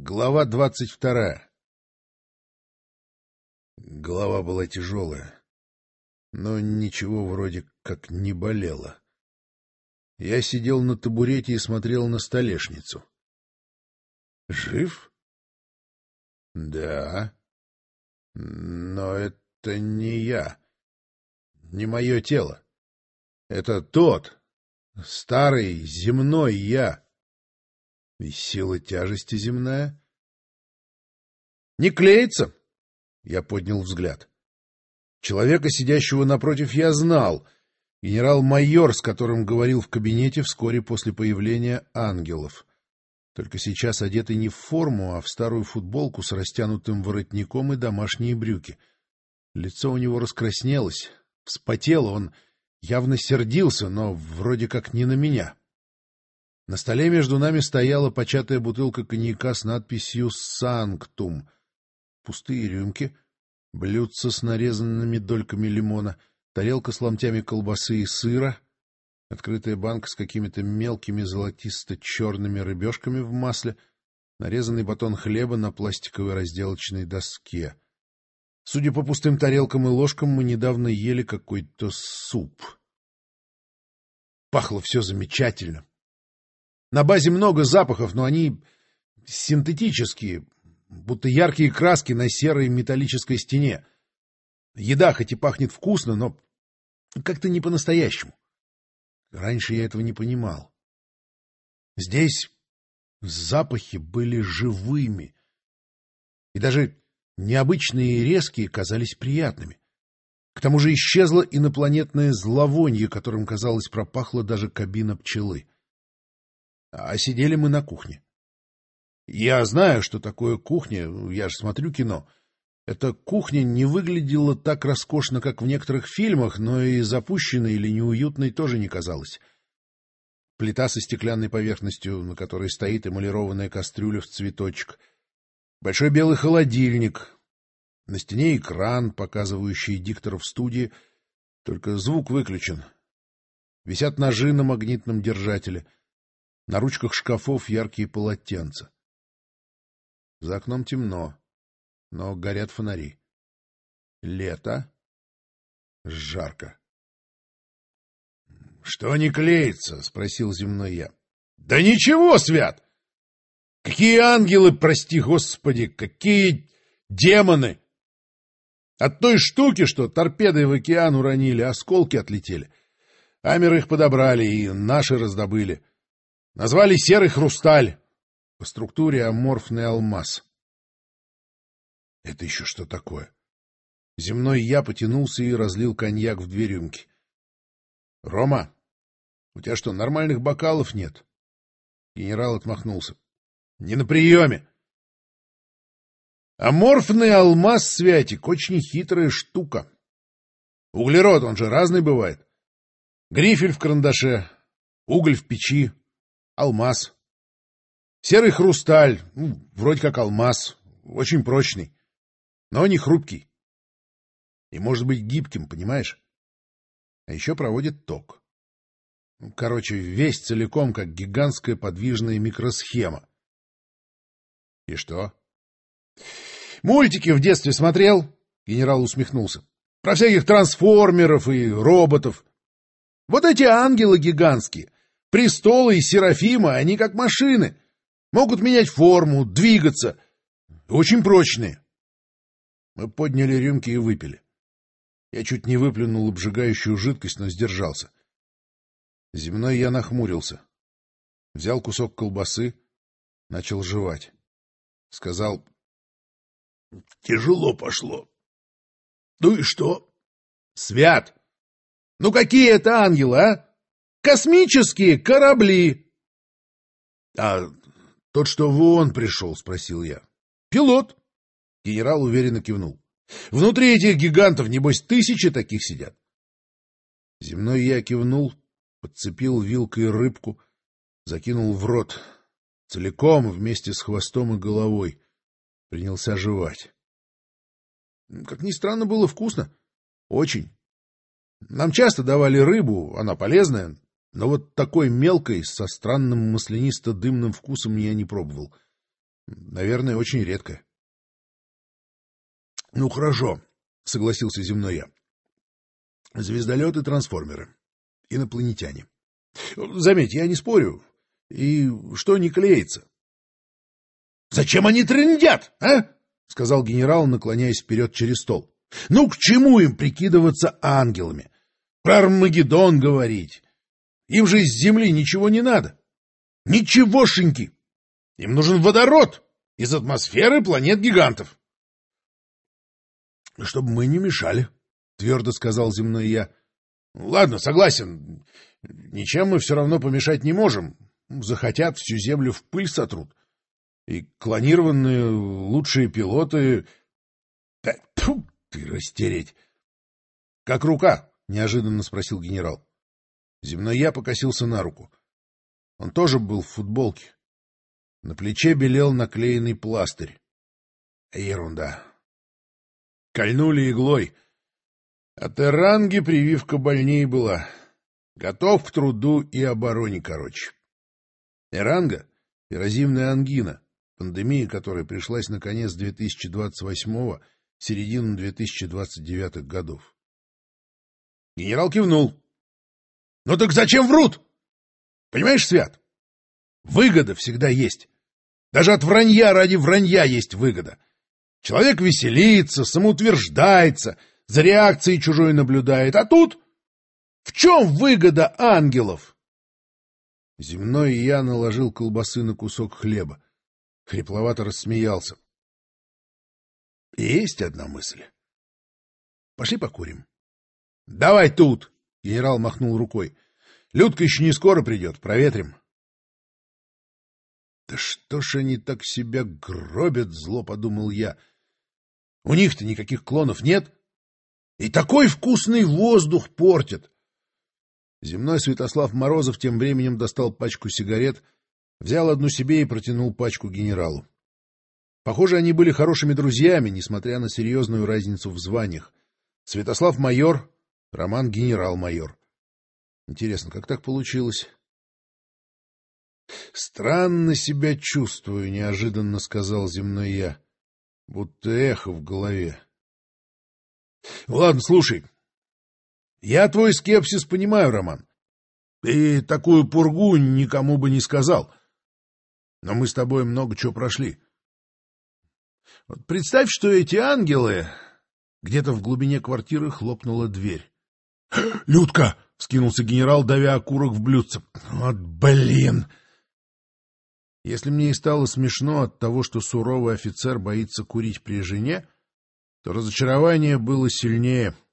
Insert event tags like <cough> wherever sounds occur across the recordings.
Глава двадцать вторая Голова была тяжелая, но ничего вроде как не болело. Я сидел на табурете и смотрел на столешницу. Жив? Да. Но это не я. Не мое тело. Это тот, старый, земной я. И сила тяжести земная? Не клеится? Я поднял взгляд. Человека, сидящего напротив, я знал. Генерал-майор, с которым говорил в кабинете вскоре после появления ангелов. Только сейчас одетый не в форму, а в старую футболку с растянутым воротником и домашние брюки. Лицо у него раскраснелось, вспотело, он явно сердился, но вроде как не на меня. На столе между нами стояла початая бутылка коньяка с надписью «Санктум». Пустые рюмки, блюдца с нарезанными дольками лимона, тарелка с ломтями колбасы и сыра, открытая банка с какими-то мелкими золотисто-черными рыбешками в масле, нарезанный батон хлеба на пластиковой разделочной доске. Судя по пустым тарелкам и ложкам, мы недавно ели какой-то суп. Пахло все замечательно. На базе много запахов, но они синтетические, будто яркие краски на серой металлической стене. Еда хоть и пахнет вкусно, но как-то не по-настоящему. Раньше я этого не понимал. Здесь запахи были живыми, и даже необычные и резкие казались приятными. К тому же исчезло инопланетное зловонье, которым, казалось, пропахла даже кабина пчелы а сидели мы на кухне. Я знаю, что такое кухня, я же смотрю кино. Эта кухня не выглядела так роскошно, как в некоторых фильмах, но и запущенной или неуютной тоже не казалась. Плита со стеклянной поверхностью, на которой стоит эмалированная кастрюля в цветочек. Большой белый холодильник. На стене экран, показывающий диктора в студии, только звук выключен. Висят ножи на магнитном держателе — на ручках шкафов яркие полотенца. За окном темно, но горят фонари. Лето. Жарко. — Что не клеится? — спросил земной я. — Да ничего, Свят! Какие ангелы, прости господи, какие демоны! От той штуки, что торпедой в океан уронили, осколки отлетели. Амер их подобрали и наши раздобыли. Назвали серый хрусталь. По структуре аморфный алмаз. Это еще что такое? Земной я потянулся и разлил коньяк в две рюмки. — Рома, у тебя что, нормальных бокалов нет? Генерал отмахнулся. — Не на приеме. Аморфный алмаз, Святик, очень хитрая штука. Углерод, он же разный бывает. Грифель в карандаше, уголь в печи, Алмаз. Серый хрусталь, ну, вроде как алмаз, очень прочный, но не хрупкий. И может быть гибким, понимаешь? А еще проводит ток. Ну, короче, весь целиком как гигантская подвижная микросхема. И что? Мультики в детстве смотрел? Генерал усмехнулся. Про всяких трансформеров и роботов. Вот эти ангелы гигантские Престолы и Серафима, они как машины. Могут менять форму, двигаться. Очень прочные. Мы подняли рюмки и выпили. Я чуть не выплюнул обжигающую жидкость, но сдержался. Земной я нахмурился. Взял кусок колбасы, начал жевать. Сказал... — Тяжело пошло. — Ну и что? — Свят! Ну какие это ангелы, а? Космические корабли. — А тот, что в ООН пришел, — спросил я. — Пилот. Генерал уверенно кивнул. — Внутри этих гигантов, небось, тысячи таких сидят. Земной я кивнул, подцепил вилкой рыбку, закинул в рот, целиком, вместе с хвостом и головой, принялся жевать. Как ни странно, было вкусно. Очень. Нам часто давали рыбу, она полезная, но вот такой мелкой, со странным маслянисто-дымным вкусом я не пробовал. Наверное, очень редкое. — Ну, хорошо, — согласился земной я. — Звездолеты, трансформеры, инопланетяне. Заметь, я не спорю. И что не клеится? — Зачем они трындят, а? — сказал генерал, наклоняясь вперед через стол. — Ну, к чему им прикидываться ангелами? Про Армагеддон говорить. Им же из Земли ничего не надо. Ничегошеньки. Им нужен водород из атмосферы планет-гигантов. — Чтобы мы не мешали, — твердо сказал земной я. — Ладно, согласен. Ничем мы все равно помешать не можем. Захотят, всю Землю в пыль сотрут. И клонированные лучшие пилоты... Тьфу, ты растереть! — Как рука? — неожиданно спросил генерал. Земной я покосился на руку. Он тоже был в футболке. На плече белел наклеенный пластырь. Ерунда. Кольнули иглой. От эранги прививка больнее была. Готов к труду и обороне, короче. Эранга — эрозивная ангина, пандемия которой пришлась на конец 2028-го, середину 2029 годов. Генерал кивнул. — Ну так зачем врут? Понимаешь, Свят? Выгода всегда есть. Даже от вранья ради вранья есть выгода. Человек веселится, самоутверждается, за реакцией чужой наблюдает. А тут в чем выгода ангелов? Земной я наложил колбасы на кусок хлеба. Хрипловато рассмеялся. Есть одна мысль. Пошли покурим. — Давай тут! — генерал махнул рукой. — Людка еще не скоро придет, проветрим. — Да что ж они так себя гробят, — зло подумал я. — У них-то никаких клонов нет. И такой вкусный воздух портят. Земной Святослав Морозов тем временем достал пачку сигарет, взял одну себе и протянул пачку генералу. Похоже, они были хорошими друзьями, несмотря на серьезную разницу в званиях. Святослав майор, Роман генерал-майор. Интересно, как так получилось? — Странно себя чувствую, — неожиданно сказал земной я, будто эхо в голове. — Ладно, слушай, я твой скепсис понимаю, Роман. И такую пургу никому бы не сказал. Но мы с тобой много чего прошли. Вот представь, что эти ангелы... Где-то в глубине квартиры хлопнула дверь. — Людка! — вскинулся генерал, давя окурок в блюдце. — Вот блин! Если мне и стало смешно от того, что суровый офицер боится курить при жене, то разочарование было сильнее —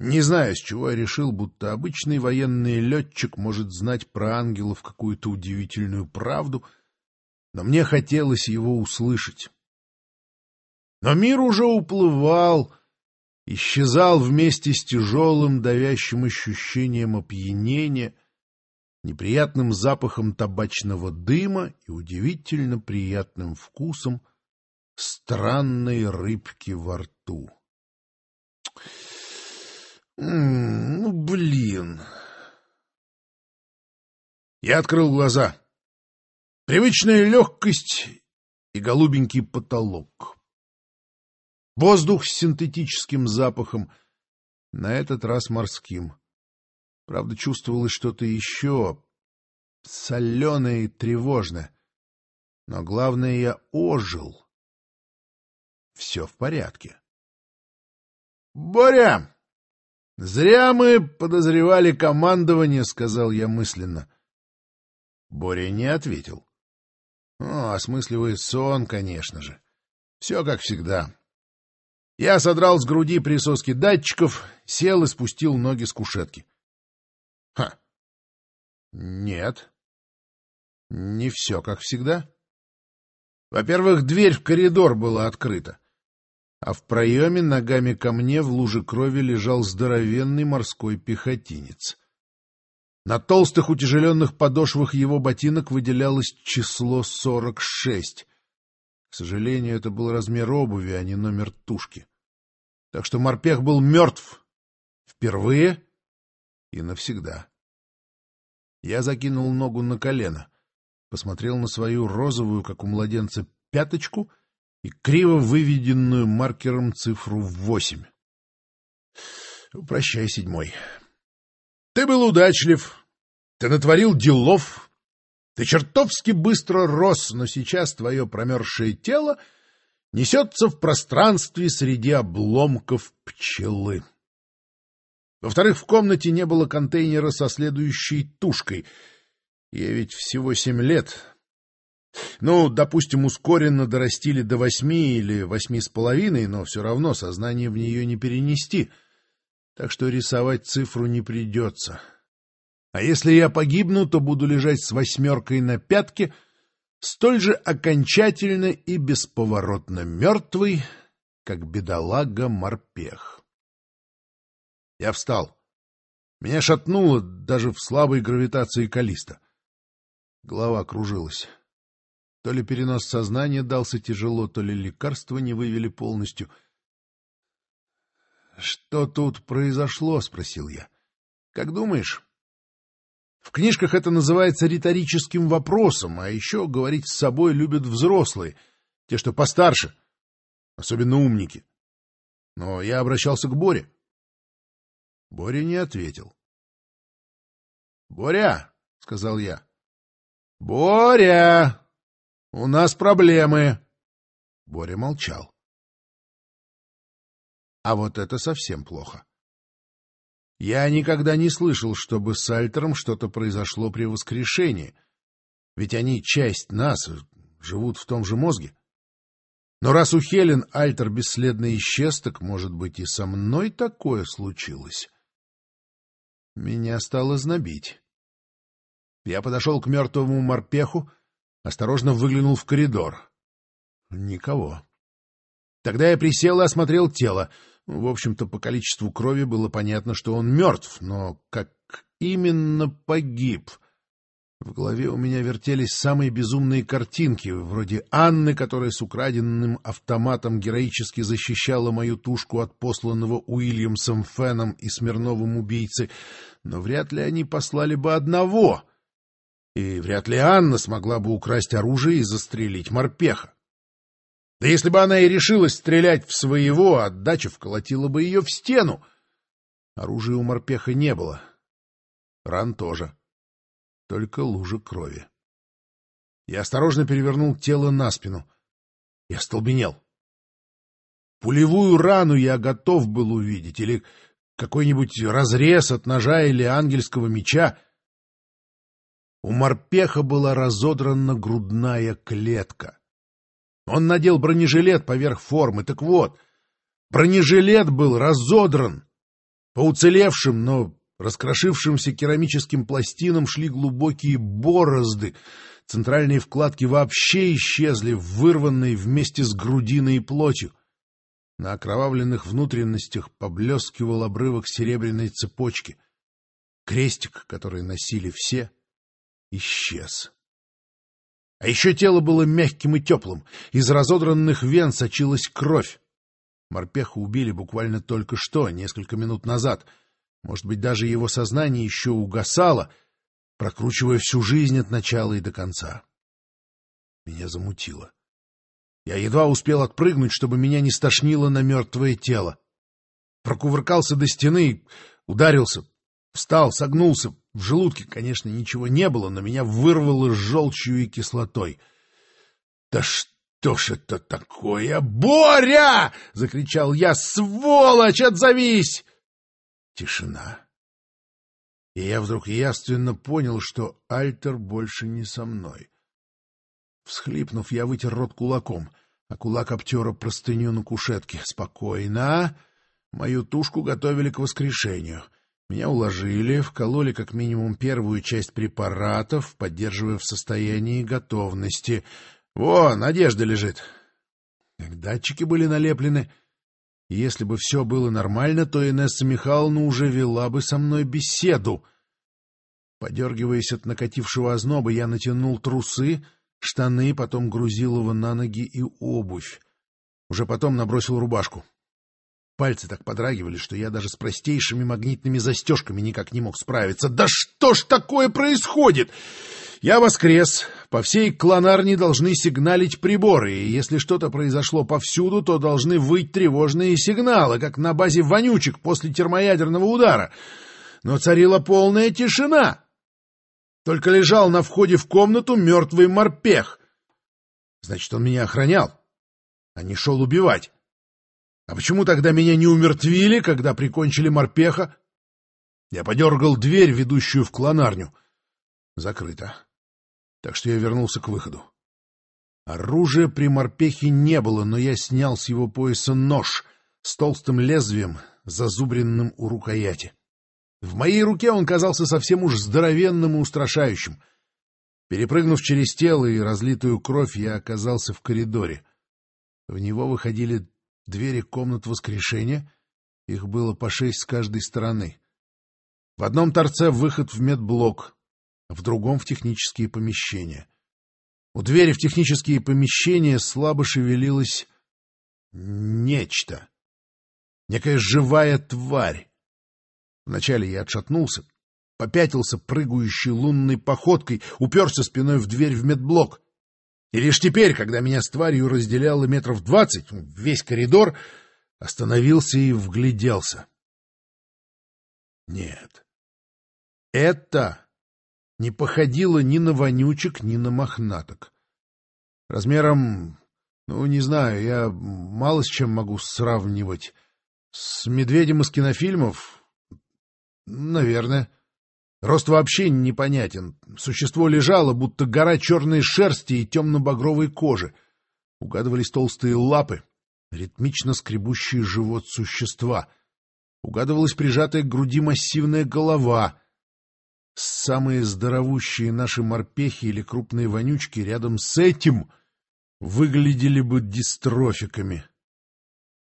не знаю, с чего я решил, будто обычный военный летчик может знать про ангелов какую-то удивительную правду, но мне хотелось его услышать. Но мир уже уплывал, исчезал вместе с тяжелым давящим ощущением опьянения, неприятным запахом табачного дыма и удивительно приятным вкусом странной рыбки во рту. Ну, блин. Я открыл глаза. Привычная легкость и голубенький потолок. Воздух с синтетическим запахом, на этот раз морским. Правда, чувствовалось что-то еще соленое и тревожное. Но главное, я ожил. Все в порядке. — Боря! «Зря мы подозревали командование», — сказал я мысленно. Боря не ответил. Ну, осмысливает сон, конечно же. Все как всегда. Я содрал с груди присоски датчиков, сел и спустил ноги с кушетки. Ха. Нет. Не все как всегда. Во-первых, дверь в коридор была открыта а в проеме ногами ко мне в луже крови лежал здоровенный морской пехотинец. На толстых утяжеленных подошвах его ботинок выделялось число сорок шесть. К сожалению, это был размер обуви, а не номер тушки. Так что морпех был мертв. Впервые и навсегда. Я закинул ногу на колено. посмотрел на свою розовую, как у младенца, пяточку и криво выведенную маркером цифру восемь. Прощай, седьмой. Ты был удачлив, ты натворил делов, ты чертовски быстро рос, но сейчас твое промерзшее тело несется в пространстве среди обломков пчелы. Во-вторых, в комнате не было контейнера со следующей тушкой. Ей ведь всего семь лет. Ну, допустим, ускоренно дорастили до восьми или восьми с половиной, но все равно сознание в нее не перенести. Так что рисовать цифру не придется. А если я погибну, то буду лежать с восьмеркой на пятке, столь же окончательно и бесповоротно мертвый, как бедолага-морпех. Я встал. Меня шатнуло даже в слабой гравитации Калиста. Голова кружилась. То ли перенос сознания дался тяжело, то ли лекарства не вывели полностью. — Что тут произошло? — спросил я. — Как думаешь? В книжках это называется риторическим вопросом, а еще говорить с собой любят взрослые, те, что постарше, особенно умники. Но я обращался к Боре. Боря не ответил. — Боря, — сказал я. — Боря, у нас проблемы. Боря молчал. А вот это совсем плохо. Я никогда не слышал, чтобы с Альтером что-то произошло при воскрешении, ведь они часть нас, живут в том же мозге. Но раз у Хелен Альтер бесследно исчез, так, может быть, и со мной такое случилось. Меня стало знобить. Я подошел к мертвому морпеху, осторожно выглянул в коридор. Никого. Тогда я присел и осмотрел тело. В общем-то, по количеству крови было понятно, что он мертв, но как именно погиб — в голове у меня вертелись самые безумные картинки, вроде Анны, которая с украденным автоматом героически защищала мою тушку от посланного Уильямсом Феном и Смирновым убийцы, но вряд ли они послали бы одного, и вряд ли Анна смогла бы украсть оружие и застрелить морпеха. Да если бы она и решилась стрелять в своего, отдача вколотила бы ее в стену. Оружия у морпеха не было. Ран тоже. — только лужа крови. Я осторожно перевернул тело на спину. Я столбенел. Пулевую рану я готов был увидеть, или какой-нибудь разрез от ножа или ангельского меча. У морпеха была разодрана грудная клетка. Он надел бронежилет поверх формы. Так вот, бронежилет был разодран. По уцелевшим, но Раскрошившимся керамическим пластинам шли глубокие борозды. Центральные вкладки вообще исчезли, вырванные вместе с грудиной и плотью. На окровавленных внутренностях поблескивал обрывок серебряной цепочки. Крестик, который носили все, исчез. А еще тело было мягким и теплым. Из разодранных вен сочилась кровь. Морпеха убили буквально только что, несколько минут назад — может быть, даже его сознание еще угасало, прокручивая всю жизнь от начала и до конца. Меня замутило. Я едва успел отпрыгнуть, чтобы меня не стошнило на мертвое тело. Прокувыркался до стены, ударился, встал, согнулся. В желудке, конечно, ничего не было, но меня вырвало желчью и кислотой. — Да что ж это такое? Боря! — закричал я. — Сволочь, отзовись! Тишина. И я вдруг явственно понял, что Альтер больше не со мной. Всхлипнув, я вытер рот кулаком, а кулак обтера простыню на кушетке. Спокойно. Мою тушку готовили к воскрешению. Меня уложили, вкололи как минимум первую часть препаратов, поддерживая в состоянии готовности. Вон, одежда лежит. Датчики были налеплены, если бы все было нормально, то Инесса Михайловна уже вела бы со мной беседу. Подергиваясь от накатившего озноба, я натянул трусы, штаны, потом грузил его на ноги и обувь. Уже потом набросил рубашку. Пальцы так подрагивали, что я даже с простейшими магнитными застежками никак не мог справиться. Да что ж такое происходит? Я воскрес, По всей клонарне должны сигналить приборы, и если что-то произошло повсюду, то должны выть тревожные сигналы, как на базе вонючек после термоядерного удара. Но царила полная тишина. Только лежал на входе в комнату мертвый морпех. Значит, он меня охранял, а не шел убивать. А почему тогда меня не умертвили, когда прикончили морпеха? Я подергал дверь, ведущую в клонарню. Закрыто. Так что я вернулся к выходу. Оружия при морпехе не было, но я снял с его пояса нож с толстым лезвием, зазубренным у рукояти. В моей руке он казался совсем уж здоровенным и устрашающим. Перепрыгнув через тело и разлитую кровь, я оказался в коридоре. В него выходили двери комнат воскрешения, их было по шесть с каждой стороны. В одном торце выход в медблок, в другом — в технические помещения. У двери в технические помещения слабо шевелилось нечто. Некая живая тварь. Вначале я отшатнулся, попятился прыгающей лунной походкой, уперся спиной в дверь в медблок. И лишь теперь, когда меня с тварью разделяло метров двадцать, весь коридор, остановился и вгляделся. Нет, это не походило ни на вонючек, ни на мохнаток. Размером, ну, не знаю, я мало с чем могу сравнивать. С медведем из кинофильмов? Наверное. Рост вообще непонятен. Существо лежало, будто гора черной шерсти и темно-багровой кожи. Угадывались толстые лапы, ритмично скребущие живот существа. Угадывалась прижатая к груди массивная голова. Самые здоровущие наши морпехи или крупные вонючки рядом с этим выглядели бы дистрофиками.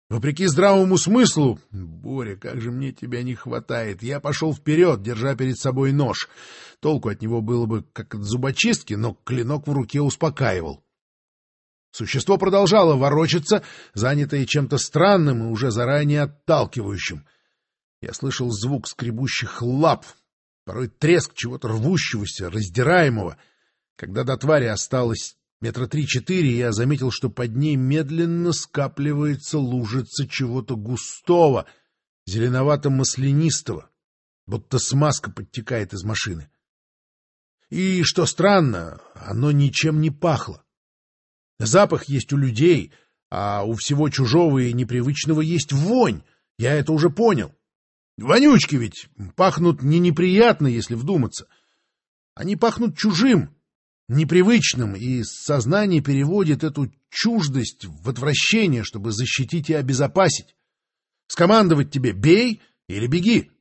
Вопреки здравому смыслу, Боря, как же мне тебя не хватает, я пошел вперед, держа перед собой нож. Толку от него было бы, как от зубочистки, но клинок в руке успокаивал. Существо продолжало ворочаться, занятое чем-то странным и уже заранее отталкивающим. Я слышал звук скребущих лап, порой треск чего-то рвущегося, раздираемого. Когда до твари осталось метра три-четыре, я заметил, что под ней медленно скапливается лужица чего-то густого, зеленовато-маслянистого, будто смазка подтекает из машины. И, что странно, оно ничем не пахло. Запах есть у людей, а у всего чужого и непривычного есть вонь. Я это уже понял. Вонючки ведь пахнут не неприятно, если вдуматься. Они пахнут чужим, непривычным, и сознание переводит эту чуждость в отвращение, чтобы защитить и обезопасить. Скомандовать тебе «бей» или «беги».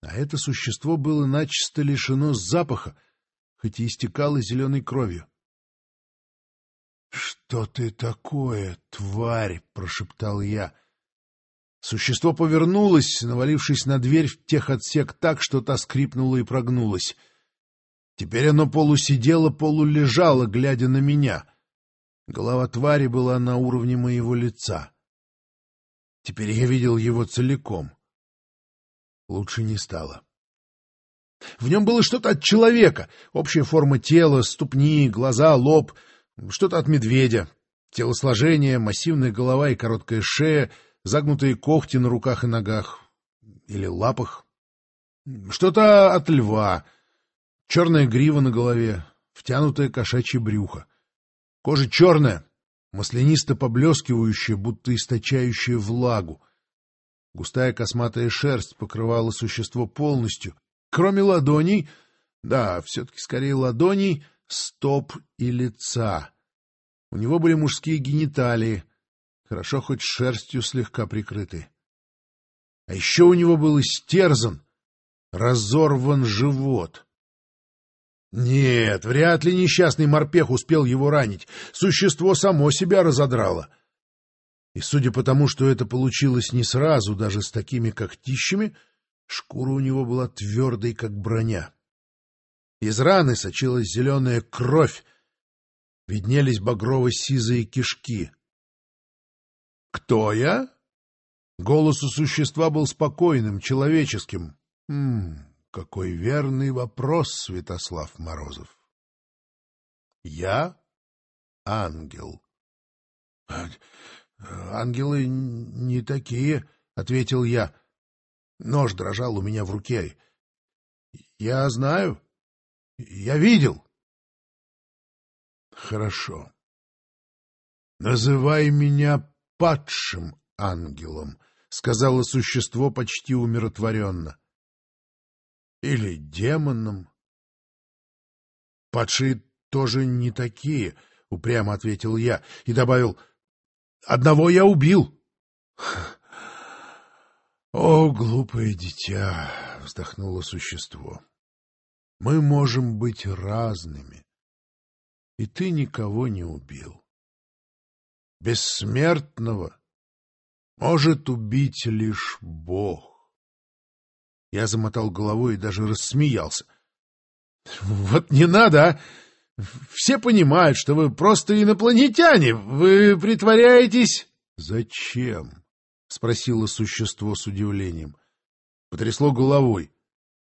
А это существо было начисто лишено запаха, хоть и истекало зеленой кровью. — Что ты такое, тварь? — прошептал я. Существо повернулось, навалившись на дверь в техотсек так, что та скрипнула и прогнулась. Теперь оно полусидело, полулежало, глядя на меня. Голова твари была на уровне моего лица. Теперь я видел его целиком. Лучше не стало. В нем было что-то от человека. Общая форма тела, ступни, глаза, лоб. Что-то от медведя. Телосложение, массивная голова и короткая шея — загнутые когти на руках и ногах или лапах. Что-то от льва, черная грива на голове, втянутое кошачье брюхо. Кожа черная, маслянисто поблескивающая, будто источающая влагу. Густая косматая шерсть покрывала существо полностью, кроме ладоней, да, все-таки скорее ладоней, стоп и лица. У него были мужские гениталии, Хорошо хоть шерстью слегка прикрыты. А еще у него был истерзан, разорван живот. Нет, вряд ли несчастный морпех успел его ранить. Существо само себя разодрало. И судя по тому, что это получилось не сразу, даже с такими когтищами, шкура у него была твердой, как броня. Из раны сочилась зеленая кровь, виднелись багрово-сизые кишки. «Кто я?» Голос у существа был спокойным, человеческим. «Хм, какой верный вопрос, Святослав Морозов!» — Я ангел. — Ангелы не такие, — ответил я. Нож дрожал у меня в руке. — Я знаю. Я видел. — Хорошо. Называй меня падшим ангелом, — сказала существо почти умиротворенно. — Или демоном. — Падшие тоже не такие, — упрямо ответил я и добавил. — Одного я убил. — О, глупое дитя! — вздохнуло существо. — Мы можем быть разными. И ты никого не убил. Бессмертного может убить лишь Бог. Я замотал головой и даже рассмеялся. — Вот не надо, а! Все понимают, что вы просто инопланетяне. Вы притворяетесь... — Зачем? — спросило существо с удивлением. Потрясло головой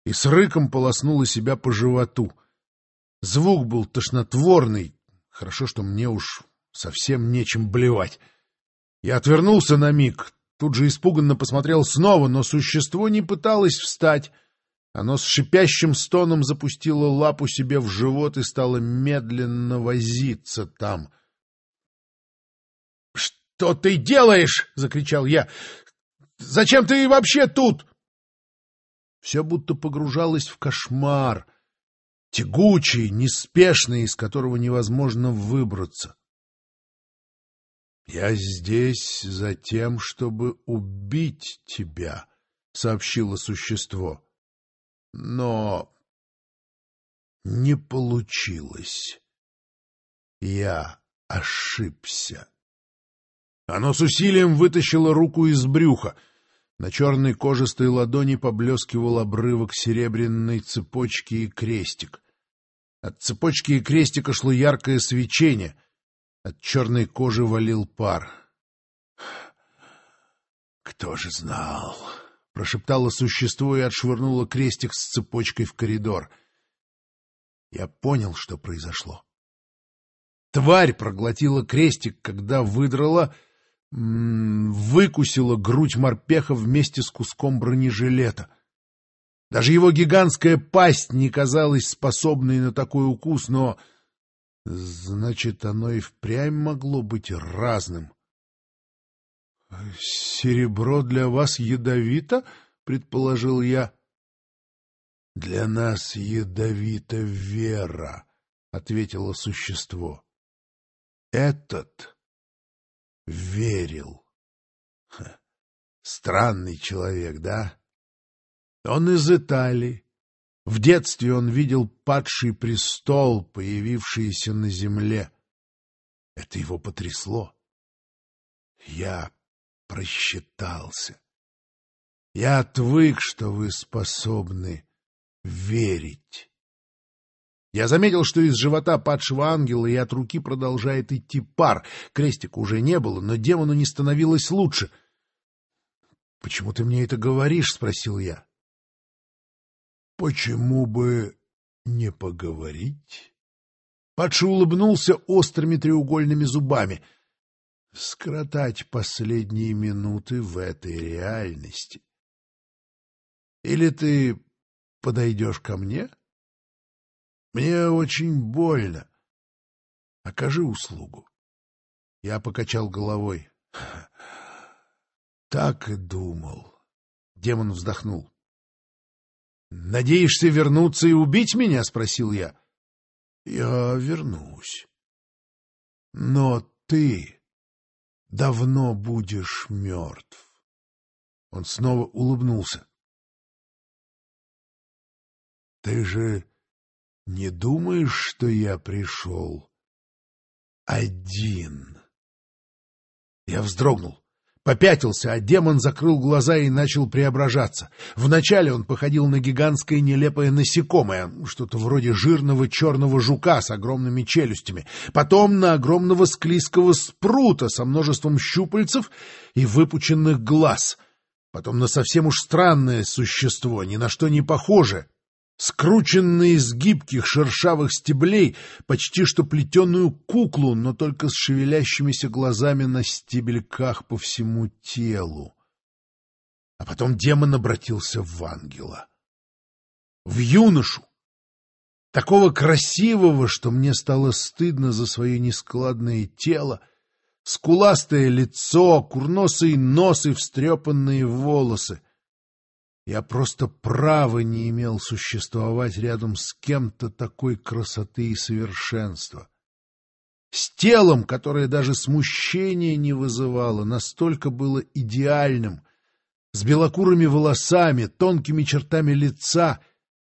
и с рыком полоснуло себя по животу. Звук был тошнотворный. Хорошо, что мне уж совсем нечем блевать. Я отвернулся на миг, тут же испуганно посмотрел снова, но существо не пыталось встать. Оно с шипящим стоном запустило лапу себе в живот и стало медленно возиться там. — Что ты делаешь? — закричал я. — Зачем ты вообще тут? Все будто погружалось в кошмар, тягучий, неспешный, из которого невозможно выбраться. — Я здесь за тем, чтобы убить тебя, — сообщило существо. — Но не получилось. Я ошибся. Оно с усилием вытащило руку из брюха. На черной кожистой ладони поблескивал обрывок серебряной цепочки и крестик. От цепочки и крестика шло яркое свечение — от черной кожи валил пар. «Кто же знал?» — прошептало существо и отшвырнуло крестик с цепочкой в коридор. Я понял, что произошло. Тварь проглотила крестик, когда выдрала, выкусила грудь морпеха вместе с куском бронежилета. Даже его гигантская пасть не казалась способной на такой укус, но Значит, оно и впрямь могло быть разным. — Серебро для вас ядовито? — предположил я. — Для нас ядовита вера, — ответило существо. — Этот верил. Странный человек, да? Он из Италии. В детстве он видел падший престол, появившийся на земле. Это его потрясло. Я просчитался. Я отвык, что вы способны верить. Я заметил, что из живота падшего ангела и от руки продолжает идти пар. Крестика уже не было, но демону не становилось лучше. — Почему ты мне это говоришь? — спросил я. Почему бы не поговорить? Падший улыбнулся острыми треугольными зубами. Скоротать последние минуты в этой реальности. Или ты подойдешь ко мне? Мне очень больно. Окажи услугу. Я покачал головой. <laughs> Так и думал. Демон вздохнул. «Надеешься вернуться и убить меня?» — спросил я. «Я вернусь. Но ты давно будешь мертв». Он снова улыбнулся. «Ты же не думаешь, что я пришел один?» Я вздрогнул попятился, а демон закрыл глаза и начал преображаться. Вначале он походил на гигантское нелепое насекомое, что-то вроде жирного черного жука с огромными челюстями, потом на огромного склизкого спрута со множеством щупальцев и выпученных глаз, потом на совсем уж странное существо, ни на что не похожее, скрученные из гибких шершавых стеблей, почти что плетеную куклу, но только с шевелящимися глазами на стебельках по всему телу. А потом демон обратился в ангела. В юношу, такого красивого, что мне стало стыдно за свое нескладное тело, скуластое лицо, курносый нос и встрепанные волосы. Я просто права не имел существовать рядом с кем-то такой красоты и совершенства. С телом, которое даже смущения не вызывало, настолько было идеальным, с белокурыми волосами, тонкими чертами лица,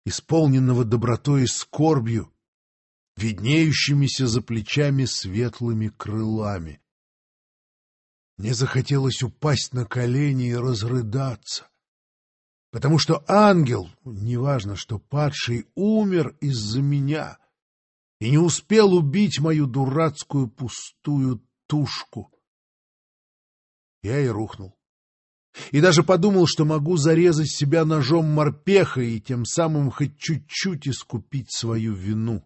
исполненного добротой и скорбью, виднеющимися за плечами светлыми крылами. Мне захотелось упасть на колени и разрыдаться потому что ангел, неважно, что падший, умер из-за меня и не успел убить мою дурацкую пустую тушку. Я и рухнул. И даже подумал, что могу зарезать себя ножом морпеха и тем самым хоть чуть-чуть искупить свою вину.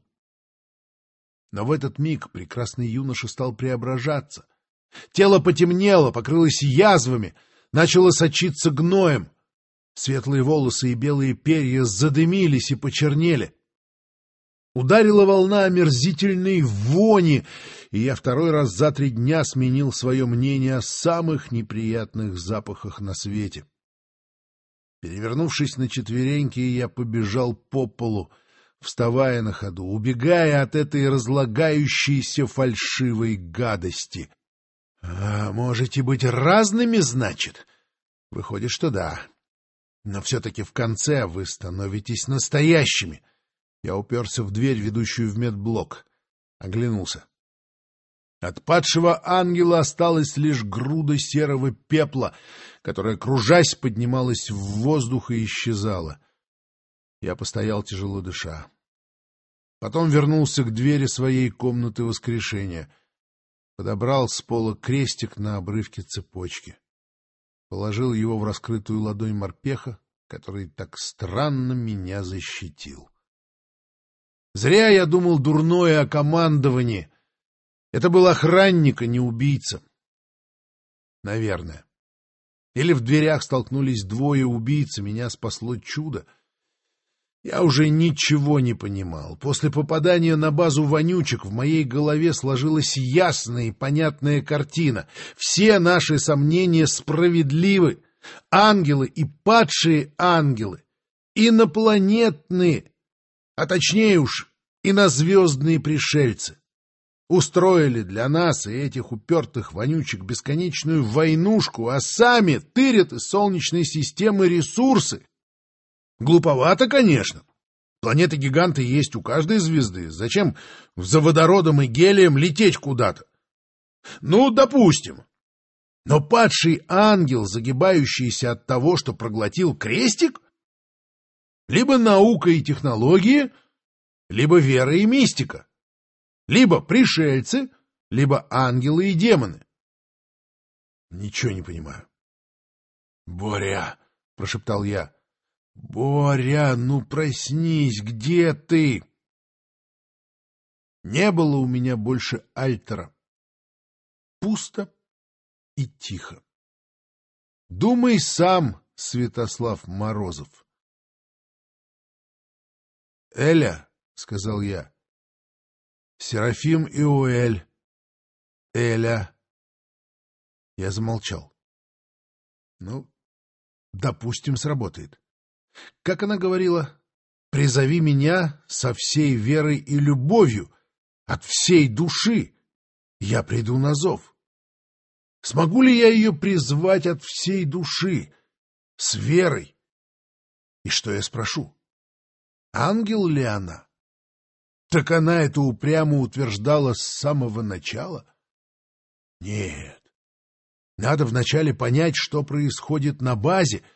Но в этот миг прекрасный юноша стал преображаться. Тело потемнело, покрылось язвами, начало сочиться гноем — Светлые волосы и белые перья задымились и почернели. Ударила волна омерзительной вони, и я второй раз за три дня сменил свое мнение о самых неприятных запахах на свете. Перевернувшись на четвереньки, я побежал по полу, вставая на ходу, убегая от этой разлагающейся фальшивой гадости. — А можете быть разными, значит? Выходит, что да. Но все-таки в конце вы становитесь настоящими. Я уперся в дверь, ведущую в медблок. Оглянулся. От падшего ангела осталась лишь груда серого пепла, которая, кружась, поднималась в воздух и исчезала. Я постоял, тяжело дыша. Потом вернулся к двери своей комнаты воскрешения. Подобрал с пола крестик на обрывке цепочки положил его в раскрытую ладонь морпеха, который так странно меня защитил. Зря я думал дурное о командовании. Это был охранник, а не убийца. Наверное. Или в дверях столкнулись двое убийц, меня спасло чудо — я уже ничего не понимал. После попадания на базу вонючек в моей голове сложилась ясная и понятная картина. Все наши сомнения справедливы. Ангелы и падшие ангелы, инопланетные, а точнее уж, инозвездные пришельцы, устроили для нас и этих упертых вонючек бесконечную войнушку, а сами тырят из Солнечной системы ресурсы, Глуповато, конечно. Планеты-гиганты есть у каждой звезды. Зачем за водородом и гелием лететь куда-то? Ну, допустим. Но падший ангел, загибающийся от того, что проглотил крестик? Либо наука и технологии, либо вера и мистика. Либо пришельцы, либо ангелы и демоны. Ничего не понимаю. — Боря, — прошептал я, «Боря, ну проснись, где ты?» Не было у меня больше альтера. Пусто и тихо. Думай сам, Святослав Морозов. «Эля», — сказал я, — «Серафим Иоэль, Эля». Я замолчал. Ну, допустим, сработает. Как она говорила, «Призови меня со всей верой и любовью, от всей души. Я приду на зов». Смогу ли я ее призвать от всей души, с верой? И что я спрошу? Ангел ли она? Так она это упрямо утверждала с самого начала? Нет. Надо вначале понять, что происходит на базе —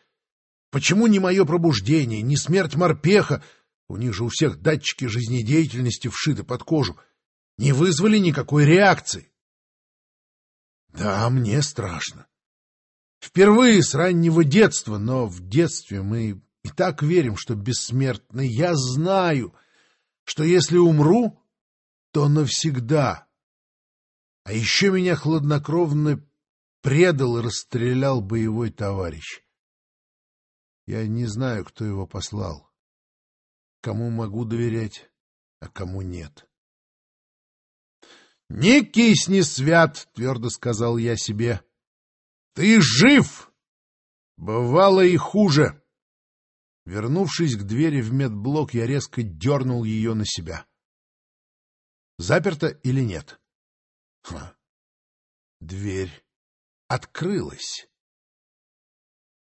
Почему ни мое пробуждение, ни смерть морпеха, у них же у всех датчики жизнедеятельности вшиты под кожу, не вызвали никакой реакции? Да, мне страшно. Впервые с раннего детства, но в детстве мы и так верим, что бессмертны. Я знаю, что если умру, то навсегда. А еще меня хладнокровно предал и расстрелял боевой товарищ. Я не знаю, кто его послал, кому могу доверять, а кому нет. — Не кисни, свят, — твердо сказал я себе. — Ты жив! Бывало и хуже. Вернувшись к двери в медблок, я резко дернул ее на себя. Заперто или нет? Ха. Дверь открылась.